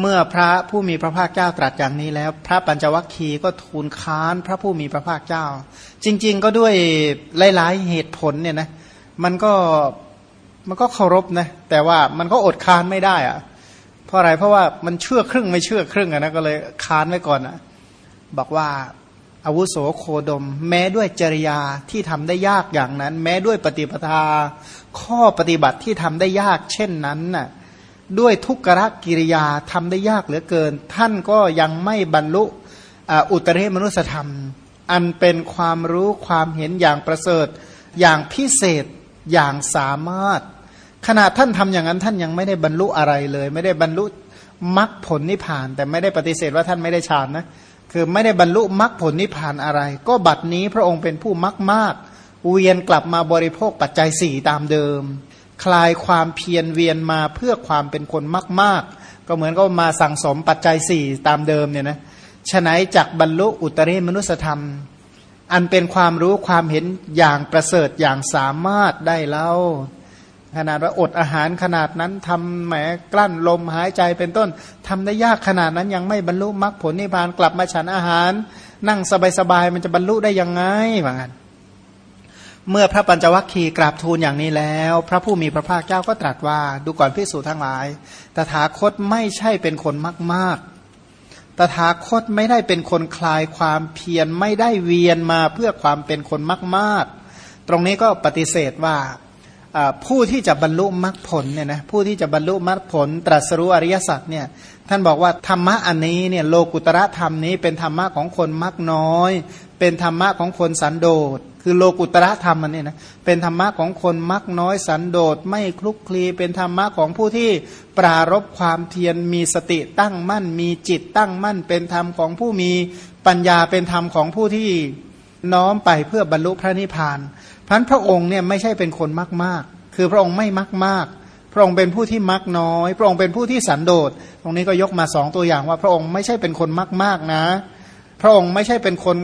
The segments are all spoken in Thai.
เมื่อพระผู้มีพระภาคเจ้าตรัสอย่างนี้แล้ว พระปัญจวัคคีย์ก็ทูลค้านพระผู้มีพระภาคเจ้า จริง ๆ ก็ด้วยหลายๆเหตุผลเนี่ยนะมันก็มันก็เคารพนะแต่ว่ามันก็อดค้านไม่ได้อะเพราะอะไรเพราะว่ามันเชื่อครึ่งไม่เชื่อครึ่งอะนะก็เลยค้านไว้ก่อนอะบอกว่าอาวุโสโคดม แม้ด้วยจริยาที่ทำได้ยากอย่างนั้น แม้ด้วยปฏิปทา ข้อปฏิบัติที่ทำได้ยากเช่นนั้นน่ะ ด้วยทุกขกิริยาทำได้ยากเหลือเกิน ท่านก็ยังไม่บรรลุอุตริมนุสธรรม อันเป็นความรู้ความเห็นอย่างประเสริฐ อย่างพิเศษอย่างสามารถ ขณะท่านทำอย่างนั้นท่านยังไม่ได้บรรลุอะไรเลย ไม่ได้บรรลุมรรคผลนิพพาน แต่ไม่ได้ปฏิเสธว่าท่านไม่ได้ฌานนะคือไม่ได้บรรลุมรรคผลนิพพานอะไร ก็บัดนี้พระองค์เป็นผู้มรรคมาก เวียนกลับมาบริโภคปัจจัยสี่ตามเดิม คลายความเพียรเวียนมาเพื่อความเป็นคนมากมากก็เหมือนก็มาสั่งสมปัจจัยสี่ตามเดิมเนี่ยนะฉนัยจากบรรลุอุตริมนุสธรรม อันเป็นความรู้ความเห็นอย่างประเสริฐอย่างสามารถได้เล่าขนาดว่าอดอาหารขนาดนั้นทำแหมกลั้นลมหายใจเป็นต้นทำได้ยากขนาดนั้นยังไม่บรรลุมรรคผลนิพพานกลับมาฉันอาหาร นั่งสบายๆมันจะบรรลุได้ยังไงเหมือนกัน เมื่อพระปัญจวัคคีย์กราบทูลอย่างนี้แล้ว พระผู้มีพระภาคเจ้าก็ตรัสว่า ดูก่อนพิสูจทั้งหลาย ตถาคตไม่ใช่เป็นคนมาก ๆ ตถาคตไม่ได้เป็นคนคลายความเพียรไม่ได้เวียนมาเพื่อความเป็นคนมาก ๆ ตรงนี้ก็ปฏิเสธว่าผู้ที่จะบรรลุมรรคผลเนี่ยนะผู้ที่จะบรรลุมรรคผล ตรัสรู้อริยสัจเนี่ยท่านบอกว่าธรรมะอันนี้เนี่ยโลกุตระธรรมนี้เป็นธรรมะของคนมักน้อย เป็นธรรมะของคนสันโดษ คือโลกุตระธรรมอันนี้นะเป็นธรรมะของคนมักน้อยสันโดษไม่คลุกคลีเป็นธรรมะของผู้ที่ปรารบความเพียรมีสติตั้งมั่น มีจิตตั้งมั่น เป็นธรรมของผู้มีปัญญาเป็นธรรมของผู้ที่น้อมไปเพื่อบรรลุพระนิพพานพันพระองค์เนี่ยไม่ใช่เป็นคนมากมากคือพระองค์ไม่มักมาก พระองค์เป็นผู้ที่มักน้อย พระองค์เป็นผู้ที่สันโดษ ตรงนี้ก็ยกมาสองตัวอย่างว่าพระองค์ไม่ใช่เป็นคนมากมากนะ พระองค์ไม่ใช่เป็นคน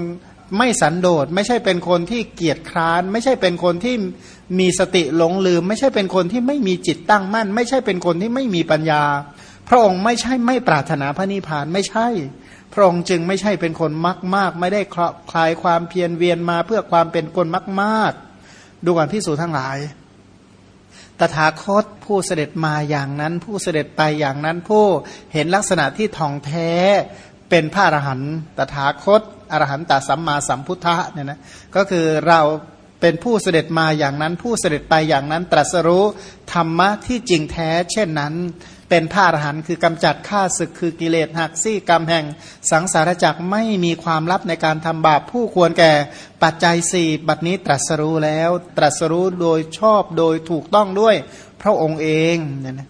ไม่สันโดษไม่ใช่เป็นคนที่เกียจคร้าน ไม่ใช่เป็นคนที่มีสติหลงลืม ไม่ใช่เป็นคนที่ไม่มีจิตตั้งมั่น ไม่ใช่เป็นคนที่ไม่มีปัญญา พระองค์ไม่ใช่ไม่ปรารถนาพระนิพพานไม่ใช่ พระองค์จึงไม่ใช่เป็นคนมากมากไม่ได้คลายความเพียรเวียนมาเพื่อความเป็นคนมากมากดูก่อนพิสูจทั้งหลาย ตถาคตผู้เสด็จมาอย่างนั้น ผู้เสด็จไปอย่างนั้นผู้เห็นลักษณะที่ทองแท้ เป็นพระอรหันตถาคตอรหันตสัมมาสัมพุทธะเนี่ยนะก็คือเราเป็นผู้เสด็จมาอย่างนั้น ผู้เสด็จไปอย่างนั้น ตรัสรู้ธรรมะที่จริงแท้ เช่นนั้น เป็นพระอรหันต์คือกำจัดข้าศึกคือกิเลสหักซี่กรรมแห่ง สังสารจักไม่มีความลับในการทำบาปผู้ควรแก่ปัจจัยสี่บัดนี้ตรัสรู้แล้ว ตรัสรู้โดยชอบโดยถูกต้องด้วยพระองค์เองเนี่ยนะ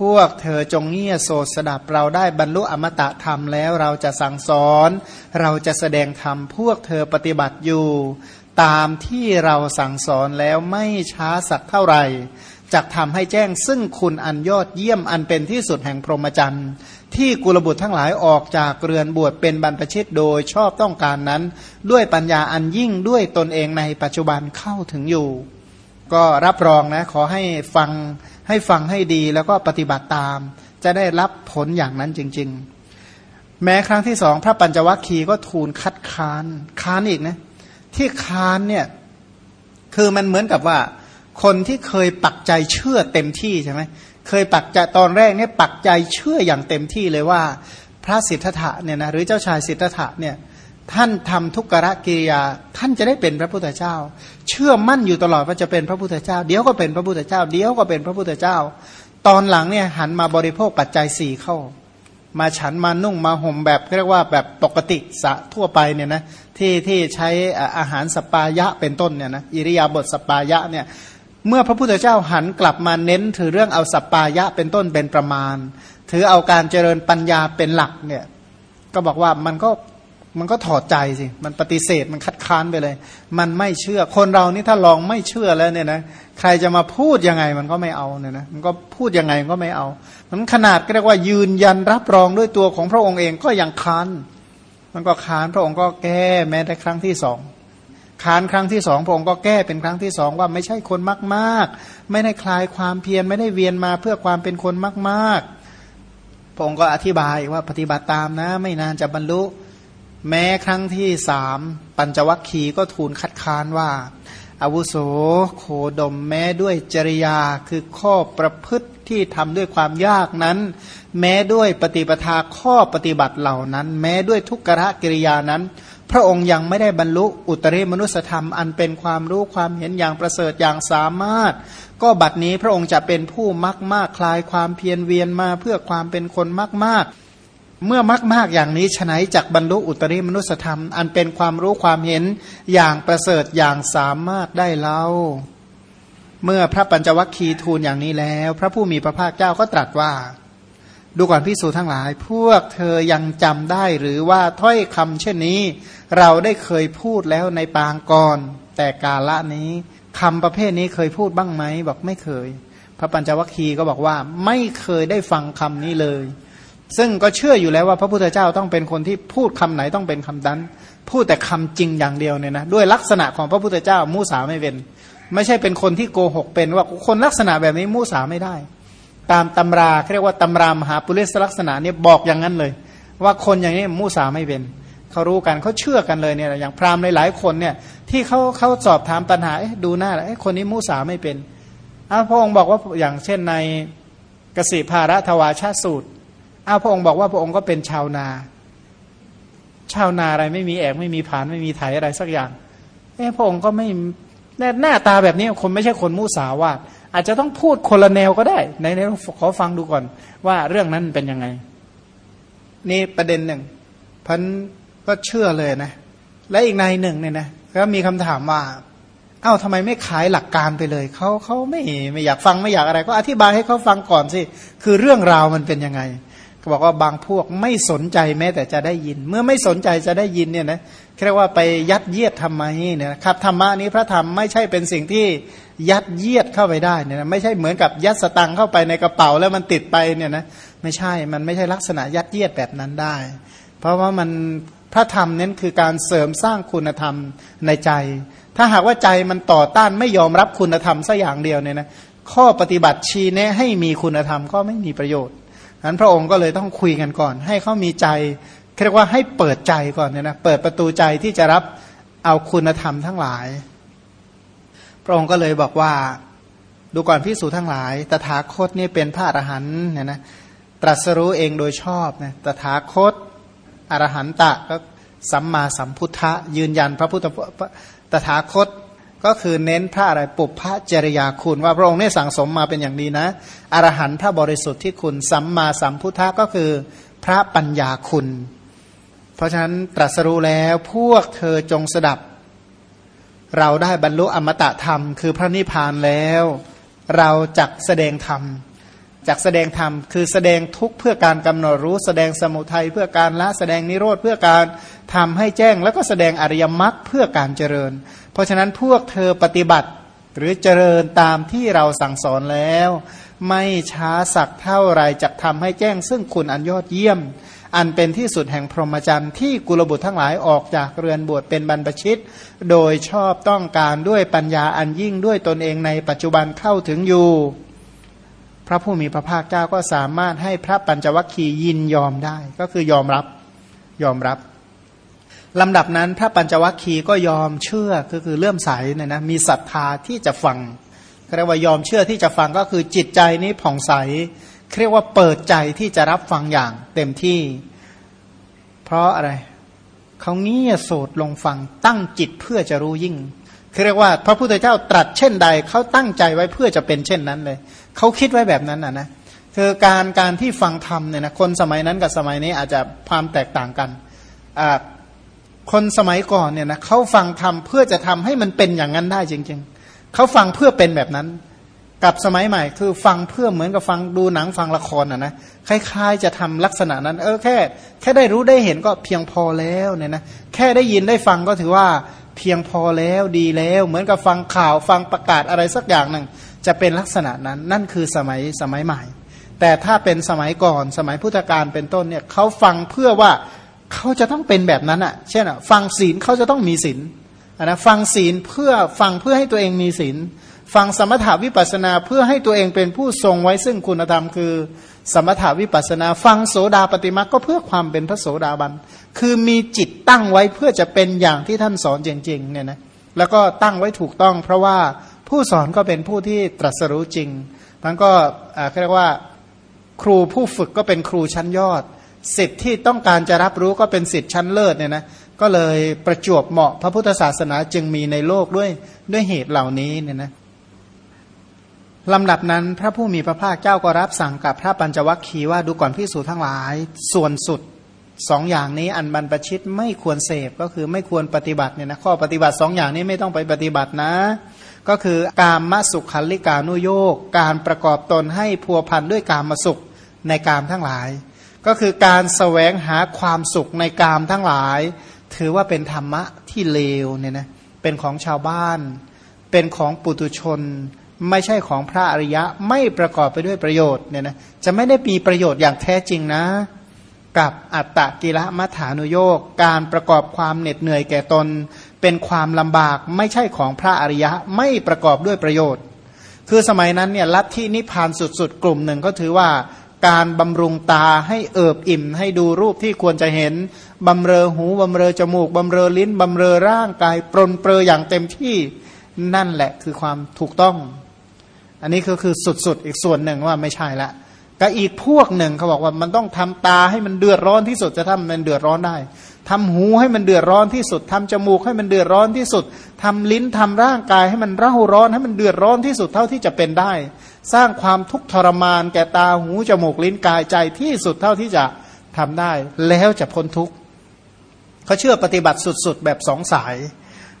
พวกเธอจงเงี่ยโสดสดับเราได้บรรลุอมตะธรรมแล้วเราจะสั่งสอน เราจะแสดงธรรมพวกเธอปฏิบัติอยู่ ตามที่เราสั่งสอนแล้วไม่ช้าสักเท่าไหร่จะทำให้แจ้งซึ่งคุณอันยอดเยี่ยมอันเป็นที่สุดแห่งพรหมจรรย์ ที่กุลบุตรทั้งหลายออกจากเรือนบวชเป็นบรรพชิตโดยชอบต้องการนั้น ด้วยปัญญาอันยิ่งด้วยตนเองในปัจจุบันเข้าถึงอยู่ ก็รับรองนะขอให้ฟัง ให้ฟังให้ดีแล้วก็ปฏิบัติตาม จะได้รับผลอย่างนั้นจริง ๆ แม้ครั้งที่สองพระปัญจวัคคีย์ก็ทูลคัดค้านค้านอีกนะที่ค้านเนี่ยคือมันเหมือนกับว่าคนที่เคยปักใจเชื่อเต็มที่ใช่ไหมเคยปักใจตอนแรกเนี่ยปักใจเชื่ออย่างเต็มที่เลยว่า พระสิทธัตถะเนี่ยนะหรือเจ้าชายสิทธัตถะเนี่ย ท่านทำทุกขะกิริยา ท่านจะได้เป็นพระพุทธเจ้า เชื่อมั่นอยู่ตลอดว่าจะเป็นพระพุทธเจ้า เดี๋ยวก็เป็นพระพุทธเจ้า เดี๋ยวก็เป็นพระพุทธเจ้า ตอนหลังเนี่ยหันมาบริโภคปัจจัยสี่เข้า มาฉันมานุ่งมาห่มแบบเรียกว่าแบบปกติสะทั่วไปเนี่ยนะที่ที่ใช้อาหารสปายะเป็นต้นเนี่ยนะอิริยาบถสปายะเนี่ยเมื่อพระพุทธเจ้าหันกลับมาเน้นถือเรื่องเอาสัปปายะเป็นต้นเป็นประมาณ ถือเอาการเจริญปัญญาเป็นหลักเนี่ยก็บอกว่ามันก็ มันก็ถอดใจสิ มันปฏิเสธมันคัดค้านไปเลย มันไม่เชื่อคนเรานี่ถ้าลองไม่เชื่อแล้วเนี่ยนะใครจะมาพูดยังไงมันก็ไม่เอาเนี่ยนะมันก็พูดยังไงก็ไม่เอา มันขนาดก็เรียกว่ายืนยันรับรองด้วยตัวของพระองค์เองก็ยังค้าน มันก็ค้านพระองค์ก็แก้แม้แต่ครั้งที่สองค้านครั้งที่สองพระองค์ก็แก้เป็นครั้งที่สองว่าไม่ใช่คนมากๆ ไม่ได้คลายความเพียรไม่ได้เวียนมาเพื่อความเป็นคนมากๆพพระองค์ก็อธิบายว่าปฏิบัติตามนะ ไม่นานจะบรรลุ แม้ครั้งที่สามปัญจวัคคีย์ก็ทูลคัดค้านว่าอาวุโสโคดมแม้ด้วยจริยาคือข้อประพฤติที่ทำด้วยความยากนั้น แม้ด้วยปฏิปทาข้อปฏิบัติเหล่านั้น แม้ด้วยทุกขะกิริยานั้น พระองค์ยังไม่ได้บรรลุอุตริมนุสธรรม อันเป็นความรู้ความเห็นอย่างประเสริฐอย่างสามารถ ก็บัดนี้พระองค์จะเป็นผู้มักมากคลายความเพียรเวียนมาเพื่อความเป็นคนมากมาก เมื่อมากมากอย่างนี้ฉนัยจากบรรลุอุตริมนุสธรรม อันเป็นความรู้ความเห็นอย่างประเสริฐอย่างสามารถได้เล่า เมื่อพระปัญจวัคคีย์ทูลอย่างนี้แล้ว พระผู้มีพระภาคเจ้าก็ตรัสว่า ดูก่อนพิสูจทั้งหลาย พวกเธอยังจำได้หรือว่าถ้อยคำเช่นนี้ เราได้เคยพูดแล้วในปางก่อน แต่กาละนี้คำประเภทนี้เคยพูดบ้างไหมบอกไม่เคย พระปัญจวัคคีย์ก็บอกว่าไม่เคยได้ฟังคำนี้เลย ซึ่งก็เชื่ออยู่แล้วว่าพระพุทธเจ้าต้องเป็นคนที่พูดคำไหนต้องเป็นคำนั้น พูดแต่คำจริงอย่างเดียวเนี่ยนะด้วยลักษณะของพระพุทธเจ้ามูสาไม่เป็น ไม่ใช่เป็นคนที่โกหกเป็นว่าคนลักษณะแบบนี้มูสาไม่ได้ ตามตำราเรียกว่าตำรามหาปุริสลักษณะเนี่ยบอกอย่างนั้นเลย ว่าคนอย่างนี้มูสาไม่เป็นเขารู้กันเขาเชื่อกันเลยเนี่ยอย่างพราหมณ์หลายๆคนเนี่ยที่เขาเขาสอบถามปัญหาดูหน้าแล้วคนนี้มูสาไม่เป็นอ้าพระองค์บอกว่าอย่างเช่นในกสิภาระทวาชาสูตร อ้าพระองค์บอกว่าพระองค์ก็เป็นชาวนา ชาวนาอะไรไม่มีแอกไม่มีผานไม่มีไถอะไรสักอย่างเออพระองค์ก็ไม่หน้าตาแบบนี้คนไม่ใช่คนมุสาวาทอาจจะต้องพูดคนละแนวก็ได้ในในขอฟังดูก่อน ว่าเรื่องนั้นเป็นยังไง นี่ประเด็นหนึ่งพันก็เชื่อเลยนะ และอีกในหนึ่งเนี่ยนะก็มีคำถามว่า เอ้าทำไมไม่ขายหลักการไปเลยเขาเขาไม่ไม่อยากฟังไม่อยากอะไร ก็อธิบายให้เขาฟังก่อนสิคือเรื่องราวมันเป็นยังไง บอกว่าบางพวกไม่สนใจแม้แต่จะได้ยิน เมื่อไม่สนใจจะได้ยินเนี่ยนะเรียกว่าไปยัดเยียดทำไมเนี่ยครับธรรมะนี้พระธรรมไม่ใช่เป็นสิ่งที่ยัดเยียดเข้าไปได้เนี่ยนะไม่ใช่เหมือนกับยัดสตังเข้าไปในกระเป๋าแล้วมันติดไปเนี่ยนะไม่ใช่มันไม่ใช่ลักษณะยัดเยียดแบบนั้นได้ เพราะว่ามันพระธรรมนั้นคือการเสริมสร้างคุณธรรมในใจ ถ้าหากว่าใจมันต่อต้านไม่ยอมรับคุณธรรมสักอย่างเดียวเนี่ยนะข้อปฏิบัติชี้แนะให้มีคุณธรรมก็ไม่มีประโยชน์ นั้นพระองค์ก็เลยต้องคุยกันก่อน ให้เขามีใจเรียกว่าให้เปิดใจก่อนเนี่ยนะเปิดประตูใจที่จะรับเอาคุณธรรมทั้งหลาย พระองค์ก็เลยบอกว่าดูก่อนพิสูจทั้งหลาย ตถาคตนี่เป็นพระอรหันต์เนี่ยนะตรัสรู้เองโดยชอบนะตถาคตอรหันตะก็สัมมาสัมพุทธะยืนยันพระพุทธตถาคต ก็คือเน้นพระอะไรปุพพจริยาคุณ ว่าพระองค์เนี่ยสั่งสมมาเป็นอย่างดีนะ อรหันต์พระบริสุทธิ์ที่คุณสัมมาสัมพุทธะก็คือพระปัญญาคุณ เพราะฉะนั้นตรัสรู้แล้วพวกเธอจงสดับ เราได้บรรลุอมตะธรรม คือพระนิพพานแล้ว เราจักแสดงธรรม จักแสดงธรรมคือแสดงทุกเพื่อการกำหนดรู้ แสดงสมุทัยเพื่อการละแสดงนิโรธเพื่อการทำให้แจ้ง แล้วก็แสดงอริยมรรคเพื่อการเจริญ เพราะฉะนั้นพวกเธอปฏิบัติหรือเจริญตามที่เราสั่งสอนแล้ว ไม่ช้าสักเท่าไรจะทำให้แจ้ง ซึ่งคุณอันยอดเยี่ยม อันเป็นที่สุดแห่งพรหมจรรย์ที่กุลบุตรทั้งหลายออกจากเรือนบวชเป็นบรรพชิต โดยชอบต้องการด้วยปัญญาอันยิ่งด้วยตนเองในปัจจุบันเข้าถึงอยู่ พระผู้มีพระภาคเจ้าก็สามารถให้พระปัญจวัคคีย์ยินยอมได้ ก็คือยอมรับยอมรับลำดับนั้นพระปัญจวัคคีย์ก็ยอมเชื่อก็คือเลื่อมใสเนี่ยนะมีศรัทธาที่จะฟังเรียกว่ายอมเชื่อที่จะฟังก็คือจิตใจนี้ผ่องใสเรียกว่าเปิดใจที่จะรับฟังอย่างเต็มที่ เพราะอะไรเขาเงี่ยโสดลงฟังตั้งจิตเพื่อจะรู้ยิ่งเรียกว่าพระพุทธเจ้าตรัสเช่นใดเขาตั้งใจไว้เพื่อจะเป็นเช่นนั้นเลย เขาคิดไว้แบบนั้นนะนะคือการการที่ฟังธรรมเนี่ยนะคนสมัยนั้นกับสมัยนี้อาจจะความแตกต่างกันอ่าคนสมัยก่อนเนี่ยนะเขาฟังทำเพื่อจะทำให้มันเป็นอย่างนั้นได้จริง ๆเขาฟังเพื่อเป็นแบบนั้น กับสมัยใหม่ คือฟังเพื่อเหมือนกับฟังดูหนังฟังละครอะนะคล้ายๆจะทำลักษณะนั้น เออแค่ แค่ได้รู้ได้เห็นก็เพียงพอแล้วเนี่ยนะแค่ได้ยินได้ฟังก็ถือว่าเพียงพอแล้วดีแล้ว เหมือนกับฟังข่าวฟังประกาศอะไรสักอย่างหนึ่ง จะเป็นลักษณะนั้นนั่นคือสมัยสมัยใหม่ แต่ถ้าเป็นสมัยก่อนสมัยพุทธกาลเป็นต้นเนี่ยเขาฟังเพื่อว่าเขาจะต้องเป็นแบบนั้นอะ เช่นอะฟังศีลเขาจะต้องมีศีลนะฟังศีลเพื่อฟังเพื่อให้ตัวเองมีศีลฟังสมถาวิปัสนาเพื่อให้ตัวเองเป็นผู้ทรงไว้ซึ่งคุณธรรมคือสมถาวิปัสนา ฟังโสดาปฏิมาก็เพื่อความเป็นพระโสดาบัน คือมีจิตตั้งไว้เพื่อจะเป็นอย่างที่ท่านสอนจริงๆเนี่ยนะแล้วก็ตั้งไว้ถูกต้อง เพราะว่า ผู้สอนก็เป็นผู้ที่ตรัสรู้จริงทั้นก็เรียกว่าครูผู้ฝึกก็เป็นครูชั้นยอด สิทธิ์ที่ต้องการจะรับรู้ก็เป็นสิทธิ์ชั้นเลิศเนี่ยนะก็เลยประจวบเหมาะพระพุทธศาสนาจึงมีในโลกด้วยด้วยเหตุเหล่านี้เนี่ยนะลำดับนั้นพระผู้มีพระภาคเจ้าก็รับสั่งกับพระปัญจวัคคีย์ว่าดูก่อนพิสูจทั้งหลาย ส่วนสุดสองอย่างนี้อันบรรพชิตไม่ควรเสพก็คือไม่ควรปฏิบัติเนี่ยนะข้อปฏิบัติสองอย่างนี้ไม่ต้องไปปฏิบัตินะ ก็คือการมสุขขันลิกานุโยกการประกอบตนให้พัวพันด้วยการมสุขในกามทั้งหลาย ก็คือการสแสวงหาความสุขในกามทั้งหลาย ถือว่าเป็นธรรมะที่เลวเนี่ยนะเป็นของชาวบ้าน เป็นของปุตุชน ไม่ใช่ของพระอริยะไม่ประกอบไปด้วยประโยชน์เนี่ยนะจะไม่ได้มีประโยชน์อย่างแท้จริงนะ กับอัตตะกิละมัฐานุโยกการประกอบความเหน็ดเหนื่อยแก่ตน เป็นความลำบากไม่ใช่ของพระอริยะไม่ประกอบด้วยประโยชน์ คือสมัยนั้นเนี่ยลัทธินิพพานสุดๆ กลุ่มหนึ่งก็ถือว่าการบำรุงตาให้เอิบอิ่ม ให้ดูรูปที่ควรจะเห็น บำเรอหู บำเรอจมูก บำเรอลิ้น บำเรอร่างกาย ปรนเปรออย่างเต็มที่นั่นแหละคือความถูกต้อง อันนี้ก็คือสุดๆ อีกส่วนหนึ่งว่าไม่ใช่ละก็อีกพวกหนึ่งเขาบอกว่ามันต้องทำตาให้มันเดือดร้อนที่สุดจะทำมันเดือดร้อนได้ ทำหูให้มันเดือดร้อนที่สุดทำจมูกให้มันเดือดร้อนที่สุดทำลิ้นทำร่างกายให้มันเร่าร้อนให้มันเดือดร้อนที่สุดเท่าที่จะเป็นได้ สร้างความทุกข์ทรมานแก่ตาหูจมูกลิ้นกายใจที่สุดเท่าที่จะทำได้ แล้วจะพ้นทุกข์เขาเชื่อปฏิบัติสุดๆ แบบสองสาย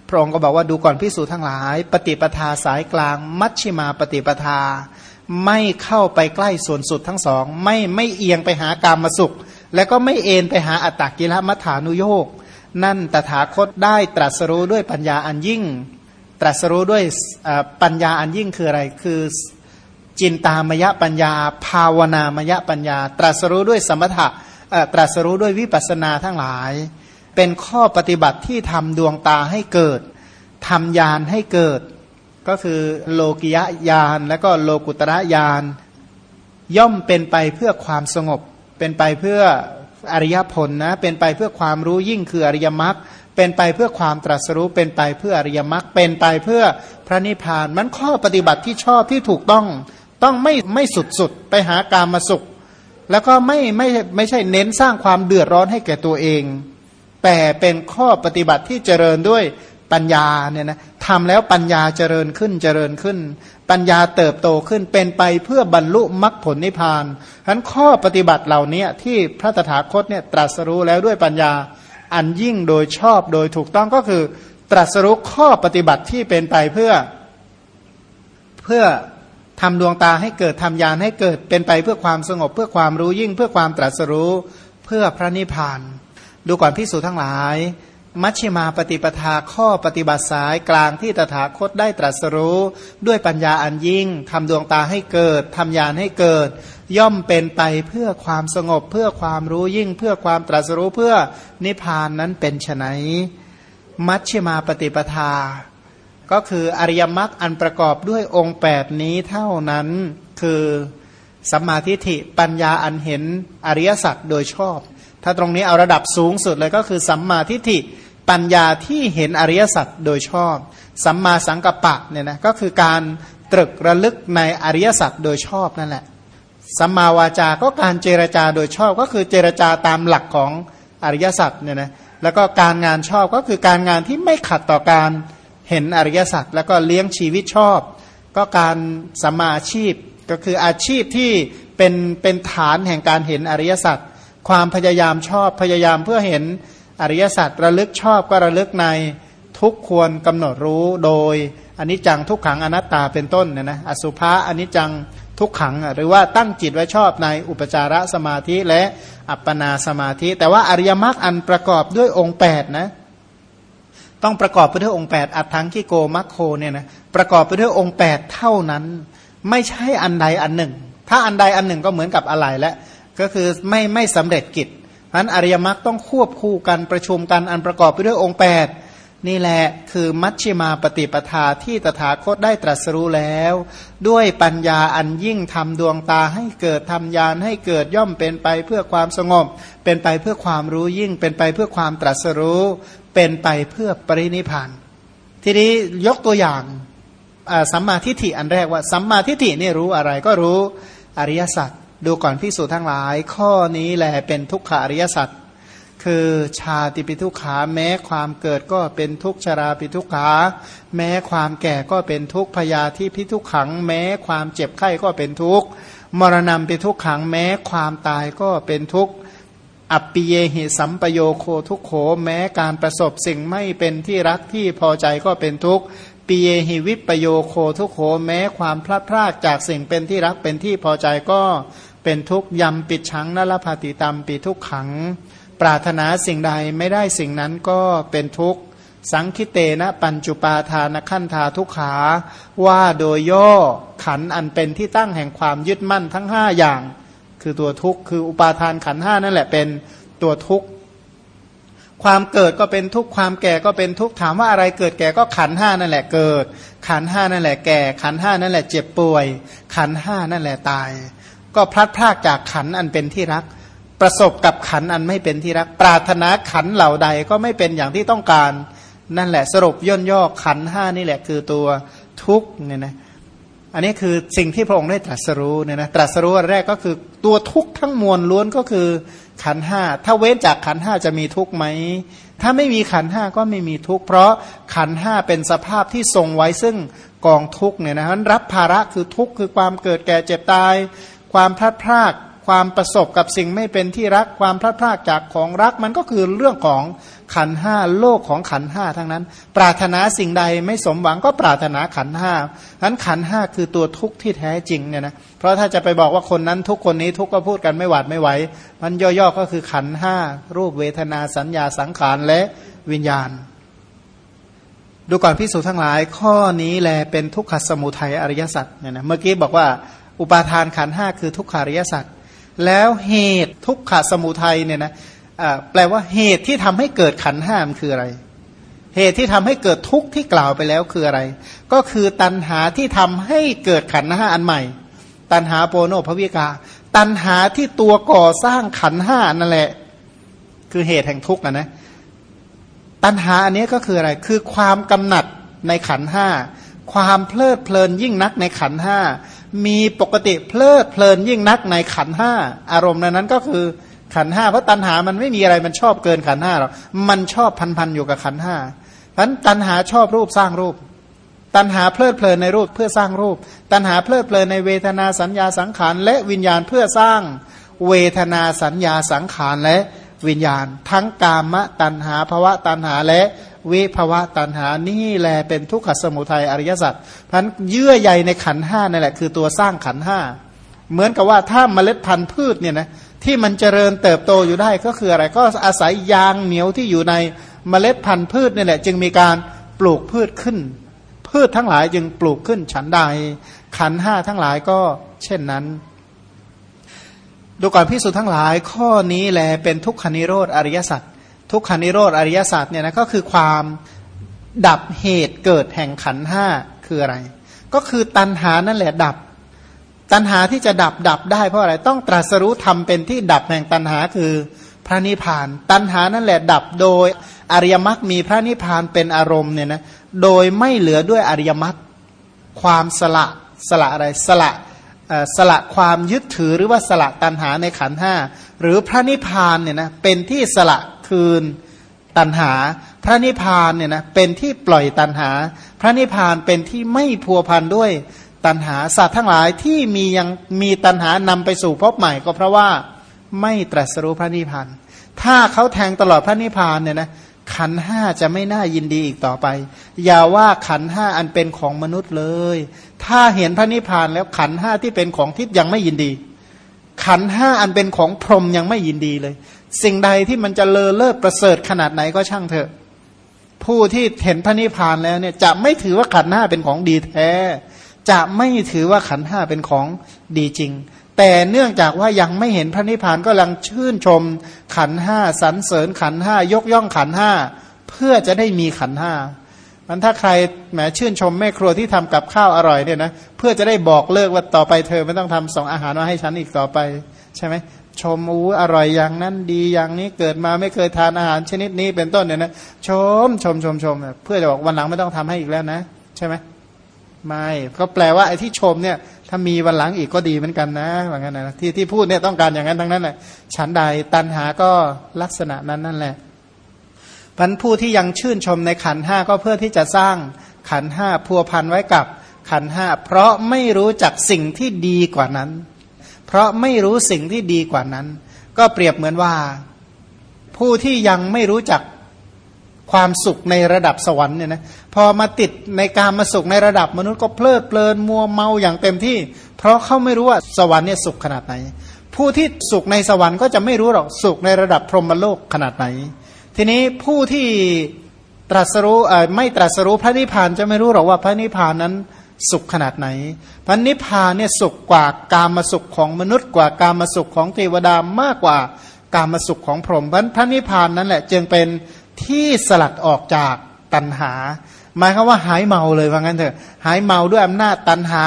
พระองค์ก็บอกว่าดูก่อนพิสูจทั้งหลาย ปฏิปทาสายกลาง มัชชิมาปฏิปทา ไม่เข้าไปใกล้ส่วนสุดทั้งสอง ไม่ไม่เอียงไปหากามมาสุข แล้วก็ไม่เอ็นไปหาอัตตกิลมัฐานุโยกนั่นตถาคตได้ตรัสรู้ด้วยปัญญาอันยิ่ง ตรัสรู้ด้วยปัญญาอันยิ่งคืออะไร คือจินตามยปัญญา ภาวนามยปัญญา ตรัสรู้ด้วยสมถะตรัสรู้ด้วยวิปัสนาทั้งหลาย เป็นข้อปฏิบัติที่ทำดวงตาให้เกิดทำยานให้เกิด ก็คือโลกิยญาณและก็โลกุตระญาณย่อมเป็นไปเพื่อความสงบ เป็นไปเพื่ออริยผลนะ เป็นไปเพื่อความรู้ยิ่งคืออริยมรรคเป็นไปเพื่อความตรัสรู้ เป็นไปเพื่ออริยมรรคเป็นไปเพื่อพระนิพพาน มันข้อปฏิบัติที่ชอบที่ถูกต้องต้องไม่ไม่สุดสุดไปหาการมาสุข แล้วก็ไม่ไม่ไม่ใช่เน้นสร้างความเดือดร้อนให้แก่ตัวเอง แต่เป็นข้อปฏิบัติที่เจริญด้วยปัญญาเนี่ยนะทำแล้วปัญญาเจริญขึ้นเจริญขึ้น ปัญญาเติบโตขึ้นเป็นไปเพื่อบรรลุมรรคผลนิพพานฉะนั้นข้อปฏิบัติเหล่านี้ที่พระตถาคตเนี่ยตรัสรู้แล้วด้วยปัญญาอันยิ่งโดยชอบโดยถูกต้องก็คือ ตรัสรู้ข้อปฏิบัติที่เป็นไปเพื่อ เพื่อทำดวงตาให้เกิดทำยานให้เกิดเป็นไปเพื่อความสงบเพื่อความรู้ยิ่งเพื่อความตรัสรู้เพื่อพระนิพพาน ดูก่อนพิสูจทั้งหลาย มัชฌิมาปฏิปทาข้อปฏิบัติสายกลางที่ตถาคตได้ตรัสรู้ ด้วยปัญญาอันยิ่งทำดวงตาให้เกิดทำญาณให้เกิด ย่อมเป็นไปเพื่อความสงบเพื่อความรู้ยิ่ง เพื่อความตรัสรู้เพื่อนิพพานนั้นเป็นไฉนมัชฌิมาปฏิปทา ก็คืออริยมรรคอันประกอบด้วยองค์แปดนี้เท่านั้นคือสัมมาทิฏฐิปัญญาอันเห็นอริยสัจโดยชอบ ถ้าตรงนี้เอาระดับสูงสุดเลยก็คือสัมมาทิฏฐิ ปัญญาที่เห็นอริยสัจโดยชอบ สัมมาสังกัปปะเนี่ยนะก็คือการตรึกระลึกในอริยสัจโดยชอบนั่นแหละสัมมาวาจาก็การเจรจาโดยชอบก็คือเจรจาตามหลักของอริยสัจเนี่ยนะแล้วก็การงานชอบก็คือการงานที่ไม่ขัดต่อการเห็นอริยสัจแล้วก็เลี้ยงชีวิตชอบ ก็การสัมมาอาชีพก็คืออาชีพที่เป็นเป็นฐานแห่งการเห็นอริยสัจความพยายามชอบพยายามเพื่อเห็น อริยสัจระลึกชอบก็ระลึกในทุกควรกำหนดรู้โดยอันนี้จังทุกขังอนัตตาเป็นต้นเนี่ยนะอสุภะอันนี้จังทุกขัง หรือว่าตั้งจิตไว้ชอบในอุปจารสมาธิและอัปปนาสมาธิ แต่ว่าอริยมรรคอันประกอบด้วยองค์ 8 นะ ต้องประกอบไปด้วยองค์ 8 อัตถังกิโกมัคโคเนี่ยนะประกอบไปด้วยองค์ 8 เท่านั้น ไม่ใช่อันใดอันหนึ่ง ถ้าอันใดอันหนึ่งก็เหมือนกับอะไรและก็คือไม่ไม่สำเร็จกิจ นั้นอริยมรรคต้องควบคู่กันประชุมกันอันประกอบไปด้วยองค์ 8 นี่แหละคือมัชชิมาปฏิปทาที่ตถาคตได้ตรัสรู้แล้ว ด้วยปัญญาอันยิ่งทำดวงตาให้เกิดทำยานให้เกิดย่อมเป็นไปเพื่อความสงบ เป็นไปเพื่อความรู้ยิ่ง เป็นไปเพื่อความตรัสรู้ เป็นไปเพื่อปรินิพานทีนี้ยกตัวอย่างสัมมาทิฏฐิอันแรกว่าสัมมาทิฏฐินี่รู้อะไรก็รู้อริยสัจ ดูก่อนพิสูจน์ทั้งหลาย ข้อนี้แหละเป็นทุกขอริยสัจคือชาติปิทุขาแม้ความเกิดก็เป็นทุกชราปิทุขาแม้ความแก่ก็เป็นทุกพยาที่พิทุขัง แม้ความเจ็บไข้ก็เป็นทุกมรณะปิทุขังแม้ความตายก็เป็นทุกอัปปิเยหิสัมปโยโคทุกโขแม้การประสบสิ่งไม่เป็นที่รักที่พอใจก็เป็นทุกปิเยหิวิปโยโคทุกโขแม้ความพลาดพลาดจากสิ่งเป็นที่รักเป็นที่พอใจก็ เป็นทุกยำปิดชังนลภาติตามปีทุกขัง ปรารถนาสิ่งใดไม่ได้สิ่งนั้นก็เป็นทุกข์ สังคิเตนะปัญจุปาทานขั้นธาทุกขา ว่าโดยย่อขันอันเป็นที่ตั้งแห่งความยึดมั่นทั้งห้าอย่าง คือตัวทุกข์คืออุปาทานขันห้านั่นแหละเป็นตัวทุกข์ความเกิดก็เป็นทุกข์ความแก่ก็เป็นทุกข์ถามว่าอะไรเกิดแก่ก็ขันห้านั่นแหละเกิด ขันห้านั่นแหละแก่ ขันห้านั่นแหละเจ็บป่วย ขันห้านั่นแหละตาย ก็พลัดพรากจากขันอันเป็นที่รัก ประสบกับขันอันไม่เป็นที่รัก ปรารถนาขันเหล่าใดก็ไม่เป็นอย่างที่ต้องการ นั่นแหละสรุปย่นย่อขันห้านี่แหละคือตัวทุกเนี่ยนะอันนี้คือสิ่งที่พระองค์ได้ตรัสรู้เนี่ยนะตรัสรู้แรกก็คือตัวทุกทั้งมวลล้วนก็คือขันห้าถ้าเว้นจากขันห้าจะมีทุกไหมถ้าไม่มีขันห้าก็ไม่มีทุกเพราะขันห้าเป็นสภาพที่ทรงไว้ซึ่งกองทุกเนี่ยนะนั้นรับภาระคือทุกคือความเกิดแก่เจ็บตาย ความพลาดพลาดความประสบกับสิ่งไม่เป็นที่รัก ความพลาดพลาดจากของรักมันก็คือเรื่องของขันห้าโลกของขันห้าทั้งนั้น ปรารถนาสิ่งใดไม่สมหวังก็ปรารถนาขันห้านั้นขันห้าคือตัวทุกข์ที่แท้จริงเนี่ยนะเพราะถ้าจะไปบอกว่าคนนั้นทุกคนนี้ทุกก็พูดกันไม่หวาดไม่ไหวมันย่อๆก็คือขันห้ารูปเวทนาสัญญาสังขารและวิญญาณ ดูก่อนพิสูจทั้งหลาย ข้อนี้แลเป็นทุกขสมุทัยอริยสัจเนี่ยนะเมื่อกี้บอกว่า อุปาทานขันห้าคือทุกขาริยสัจแล้วเหตุทุกขสมุทัยเนี่ยนะแปลว่าเหตุที่ทำให้เกิดขันห้ามคืออะไร เหตุที่ทำให้เกิดทุกข์ที่กล่าวไปแล้วคืออะไร ก็คือตัณหาที่ทำให้เกิดขันห้าอันใหม่ ตัณหาโปโนภวิกา ตัณหาที่ตัวก่อสร้างขันห้านั่นแหละ คือเหตุแห่งทุกข์นะนะตัณหาอันนี้ก็คืออะไร คือความกำหนัดในขันห้า ความเพลิดเพลินยิ่งนักในขันห้า มีปกติเพลิดเพลินยิ่งนักในขันห้าอารมณ์นั้นก็คือขันห้าเพราะตัณหามันไม่มีอะไรมันชอบเกินขันห้าหรอกมันชอบพันพันอยู่กับขันห้าเพราะตัณหาชอบรูปสร้างรูป ตัณหาเพลิดเพลินในรูปเพื่อสร้างรูป ตัณหาเพลิดเพลินในเวทนาสัญญาสังขารและวิญญาณเพื่อสร้างเวทนาสัญญาสังขารและวิญญาณ ทั้งกามะตัณหาภวะตัณหาและ วิภวะตันหานี่แหละเป็นทุกขสมุทัยอริยสัจพันเยื่อใยในขันห้านั่นแหละคือตัวสร้างขันห้าเหมือนกับว่าถ้าเมล็ดพันธุ์พืชเนี่ยนะที่มันเจริญเติบโตอยู่ได้ก็คืออะไร ก็อาศัยยางเหนียวที่อยู่ในเมล็ดพันธุ์พืชนี่แหละจึงมีการปลูกพืชขึ้น พืชทั้งหลายจึงปลูกขึ้นฉันใด ขันห้าทั้งหลายก็เช่นนั้น ดูก่อนพิสูจน์ทั้งหลายข้อนี้แลเป็นทุกขนิโรธอริยสัจ ทุกขานิโรธอริยศาสตร์เนี่ยนะก็คือความดับเหตุเกิดแห่งขันห้าคืออะไร ก็คือตัณหานั่นแหละดับ ตัณหาที่จะดับดับได้เพราะอะไรต้องตรัสรู้ทำเป็นที่ดับแห่งตัณหาคือพระนิพพาน ตัณหานั่นแหละดับโดยอริยมรรคมีพระนิพพานเป็นอารมณ์เนี่ยนะโดยไม่เหลือด้วยอริยมรรคความสละสละอะไรสละสละความยึดถือหรือว่าสละตัณหาในขันห้าหรือพระนิพพานเนี่ยนะเป็นที่สละ คืนตัณหา พระนิพพานเนี่ยนะเป็นที่ปล่อยตัณหา พระนิพพานเป็นที่ไม่พัวพันด้วยตัณหาสัตว์ทั้งหลายที่มียังมีตัณหานำไปสู่พบใหม่ก็เพราะว่าไม่ตรัสรู้พระนิพพานถ้าเขาแทงตลอดพระนิพพานเนี่ยนะขันห้าจะไม่น่ายินดีอีกต่อไป อย่าว่าขันห้าอันเป็นของมนุษย์เลย ถ้าเห็นพระนิพพานแล้วขันห้าที่เป็นของทิพย์ยังไม่ยินดี ขันห้าอันเป็นของพรหมยังไม่ยินดีเลย สิ่งใดที่มันจะเลอเลิศประเสริฐขนาดไหนก็ช่างเถอะ ผู้ที่เห็นพระนิพพานแล้วเนี่ยจะไม่ถือว่าขันห้าเป็นของดีแท้ จะไม่ถือว่าขันห้าเป็นของดีจริง แต่เนื่องจากว่ายังไม่เห็นพระนิพพานก็ลังชื่นชมขันห้าสรรเสริญขันห้ายกย่องขันห้าเพื่อจะได้มีขันห้ามันถ้าใครแหมชื่นชมแม่ครัวที่ทำกับข้าวอร่อยเนี่ยนะเพื่อจะได้บอกเลิกว่าต่อไปเธอไม่ต้องทำสองอาหารมาให้ฉันอีกต่อไป ใช่ไหม ชมอู้อร่อยอย่างนั้นดีอย่างนี้เกิดมาไม่เคยทานอาหารชนิดนี้เป็นต้นเนี่ยนะชมชมชมชมเพื่อจะบอกวันหลังไม่ต้องทำให้อีกแล้วนะ ใช่ไหมไม่ก็แปลว่าไอ้ที่ชมเนี่ย ถ้ามีวันหลังอีกก็ดีเหมือนกันนะว่างั้นนะที่ที่พูดเนี่ยต้องการอย่างนั้นทั้งนั้นแหละฉันใดตันหาก็ลักษณะนั้นนั่นแหละพันผู้ที่ยังชื่นชมในขันห้าก็เพื่อที่จะสร้างขันห้าพัวพันไว้กับขันห้าเพราะไม่รู้จักสิ่งที่ดีกว่านั้น เพราะไม่รู้สิ่งที่ดีกว่านั้น ก็เปรียบเหมือนว่า ผู้ที่ยังไม่รู้จักความสุขในระดับสวรรค์เนี่ยนะพอมาติดในการมาสุขในระดับมนุษย์ก็เพลิดเพลินมัวเมาอย่างเต็มที่ เพราะเขาไม่รู้ว่าสวรรค์เนี่ยสุขขนาดไหน ผู้ที่สุขในสวรรค์ก็จะไม่รู้หรอกสุขในระดับพรหมโลกขนาดไหน ทีนี้ผู้ที่ตรัสรู้ไม่ตรัสรู้พระนิพพานจะไม่รู้หรอกว่าพระนิพพานนั้น สุขขนาดไหนพระนิพพานเนี่ยสุขกว่ากามมาสุขของมนุษย์กว่ากามมาสุขของเทวดามากกว่ากามมาสุขของพรหมพระนิพพานนั้นแหละจึงเป็นที่สลัดออกจากตัณหา หมายคือว่าหายเมาเลยว่างั้นเถอะ หายเมาด้วยอำนาจตัณหา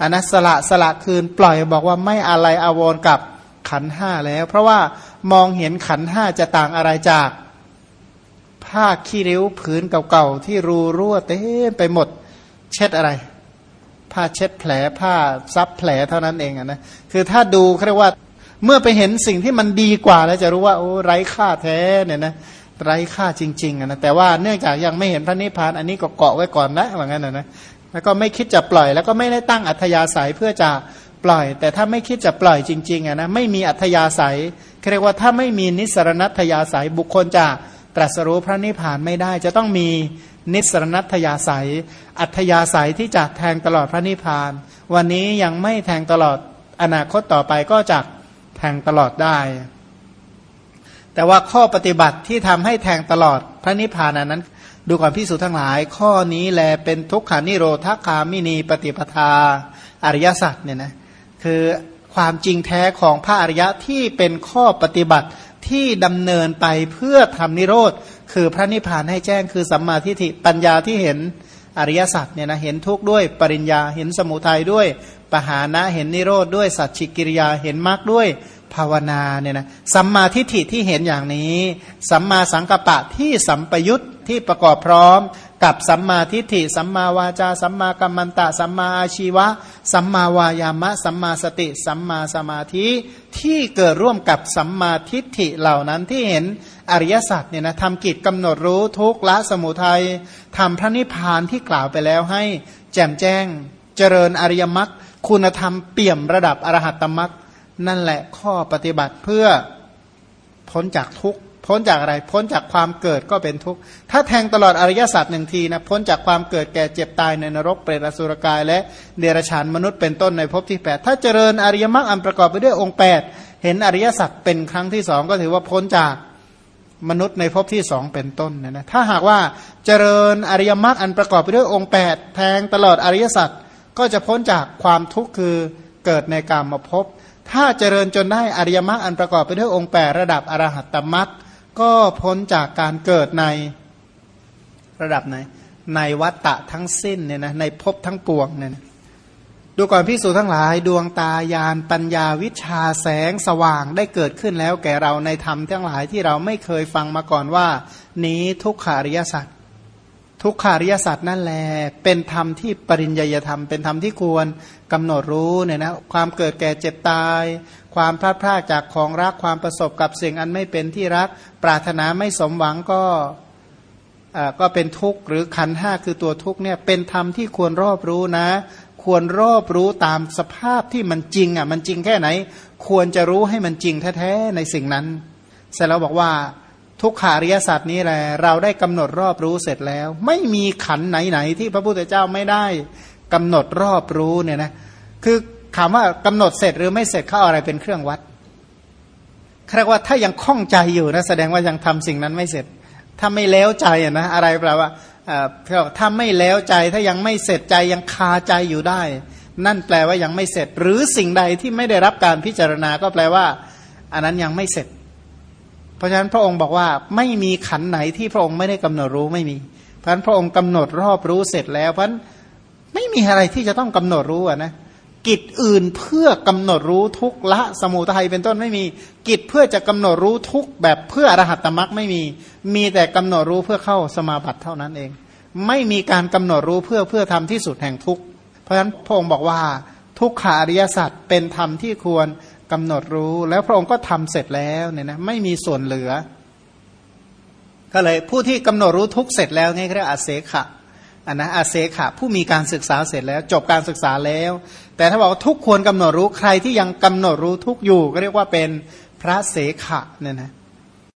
อันนัสละสละคืนปล่อยบอกว่าไม่อะไรอาวรกับขันห้าแล้ว เพราะว่ามองเห็นขันห้าจะต่างอะไรจากผ้าขี้ริ้วผืนเก่าๆที่รูรั่วเต็มไปหมด เช็ดอะไร ผ้าเช็ดแผลผ้าซับแผลเท่านั้นเองนะคือถ้าดูเรียกว่าเมื่อไปเห็นสิ่งที่มันดีกว่าแล้วจะรู้ว่าโอ้ไร้ค่าแท้เนี่ยนะไร้ค่าจริงๆนะแต่ว่าเนื่องจากยังไม่เห็นพระนิพพานอันนี้ก็เกาะไว้ก่อนแล้วว่างั้นนะแล้วก็ไม่คิดจะปล่อยแล้วก็ไม่ได้ตั้งอัธยาศัยเพื่อจะปล่อย แต่ถ้าไม่คิดจะปล่อยจริงๆนะไม่มีอัธยาศัยเรียกว่าถ้าไม่มีนิสรณัตยาศัยบุคคลจะตรัสรู้พระนิพพานไม่ได้ จะต้องมี นิสรณัตยาศัย อัธยาศัยที่จะแทงตลอดพระนิพพาน วันนี้ยังไม่แทงตลอดอนาคตต่อไปก็จะแทงตลอดได้ แต่ว่าข้อปฏิบัติที่ทำให้แทงตลอดพระนิพพานนั้น ดูก่อนพิสูจน์ทั้งหลาย ข้อนี้แลเป็นทุกขานิโรธคามินีปฏิปทาอริยสัจเนี่ยนะคือความจริงแท้ของพระอริยะที่เป็นข้อปฏิบัติที่ดำเนินไปเพื่อทำนิโรธ คือพระนิพพานให้แจ้งคือสัมมาทิฏฐิปัญญาที่เห็นอริยสัจเนี่ยนะเห็นทุกข์ด้วยปริญญาเห็นสมุทัยด้วยปหานะเห็นนิโรธด้วยสัจฉิกิริยาเห็นมรรคด้วยภาวนาเนี่ยนะสัมมาทิฏฐิที่เห็นอย่างนี้ สัมมาสังกัปปะที่สัมปยุตที่ประกอบพร้อม กับสัมมาทิฏฐิ สัมมาวาจา สัมมากัมมันตะ สัมมาอาชีวะ สัมมาวายามะ สัมมาสติ สัมมาสมาธิที่เกิดร่วมกับสัมมาทิฏฐิเหล่านั้นที่เห็น อริยสัจเนี่ยนะทำกิจกำหนดรู้ทุกละสมุทัยทำพระนิพพานที่กล่าวไปแล้วให้แจ่มแจ้ง เจริญอริยมรรคคุณธรรมเปี่ยมระดับอรหัตตมรรคนั่นแหละข้อปฏิบัติเพื่อพ้นจากทุกข์พ้นจากอะไร พ้นจากความเกิดก็เป็นทุกข์ ถ้าแทงตลอดอริยสัจหนึ่งทีนะพ้นจากความเกิดแก่เจ็บตายในนรกเปรตอสุรกาย และเดรัจฉานมนุษย์เป็นต้นในภพที่ 8 ถ้าเจริญอริยมรรคอันประกอบไปด้วยองค์ 8 เห็นอริยสัจเป็นครั้งที่สองก็ถือว่าพ้นจาก มนุษย์ในภพที่สองเป็นต้นนะนะถ้าหากว่าเจริญอริยมรรคอันประกอบไปด้วยองค์ 8 แทงตลอดอริยสัจก็จะพ้นจากความทุกข์คือเกิดในกามมาพบถ้าเจริญจนได้อริยมรรคอันประกอบไปด้วยองค์แปดระดับอรหัตตมรรคก็พ้นจากการเกิดในระดับไหนในวัตตะทั้งสิ้นเนี่ยนะในภพทั้งปวงเนี่ยนะ ดูก่อนพิสูจทั้งหลายดวงตายานปัญญาวิชาแสงสว่างได้เกิดขึ้นแล้วแก่เราในธรรมทั้งหลายที่เราไม่เคยฟังมาก่อนว่า นี้ทุกขาริยสัจทุกขาริยสัจนั่นแหละเป็นธรรมที่ปริญญาธรรม เป็นธรรมที่ควรกำหนดรู้เนี่ยนะความเกิดแก่เจ็บตาย ความพลาดพลาดจากของรักความประสบกับสิ่งอันไม่เป็นที่รัก ปรารถนาไม่สมหวังก็ก็เป็นทุกข์หรือขันห้าคือตัวทุกข์เนี่ยเป็นธรรมที่ควรรอบรู้นะ ควรรอบรู้ตามสภาพที่มันจริงอะมันจริงแค่ไหน ควรจะรู้ให้มันจริงแท้ๆในสิ่งนั้น เสร็จแล้วบอกว่าทุกขาริยศาสตว์นี้แหละเราได้กำหนดรอบรู้เสร็จแล้ว ไม่มีขันไหนๆที่พระพุทธเจ้าไม่ได้กำหนดรอบรู้เนี่ยนะคือถามว่ากำหนดเสร็จหรือไม่เสร็จเขาอะไรเป็นเครื่องวัดเรียกว่าถ้ายังคล่องใจอยู่นะแสดงว่ายังทำสิ่งนั้นไม่เสร็จ ถ้าไม่แล้วใจนะอะไรแปลว่า ถ้าไม่แล้วใจถ้ายังไม่เสร็จใจยังคาใจอยู่ได้ นั่นแปลว่ายังไม่เสร็จ หรือสิ่งใดที่ไม่ได้รับการพิจารณาก็แปลว่า อันนั้นยังไม่เสร็จ เพราะฉะนั้นพระองค์บอกว่าไม่มีขันไหนที่พระองค์ไม่ได้กำหนดรู้ไม่มี เพราะฉะนั้นพระองค์กำหนดรอบรู้เสร็จแล้วเพราะฉะนั้นไม่มีอะไรที่จะต้องกำหนดรู้อะนะ กิจอื่นเพื่อกำหนดรู้ทุกละสมุทัยเป็นต้นไม่มี กิจเพื่อจะกำหนดรู้ทุกแบบเพื่ออรหัตตมรักไม่มี มีแต่กำหนดรู้เพื่อเข้าสมาบัติเท่านั้นเอง ไม่มีการกำหนดรู้เพื่อเพื่อทำที่สุดแห่งทุกเพราะฉะนั้นพระองค์บอกว่า ทุกขาริยสัจเป็นธรรมที่ควรกำหนดรู้ แล้วพระองค์ก็ทำเสร็จแล้วเนี่ยนะไม่มีส่วนเหลือ ก็เลยผู้ที่กำหนดรู้ทุกเสร็จแล้วนี่เรียกอาเสขะ อันนะอาเซขะผู้มีการศึกษาเสร็จแล้ว จบการศึกษาแล้ว แต่ถ้าบอกว่าทุกควรกำหนดรู้ใครที่ยังกำหนดรู้ทุกอยู่ ก็เรียกว่าเป็นพระเสขะเนี่ยนะ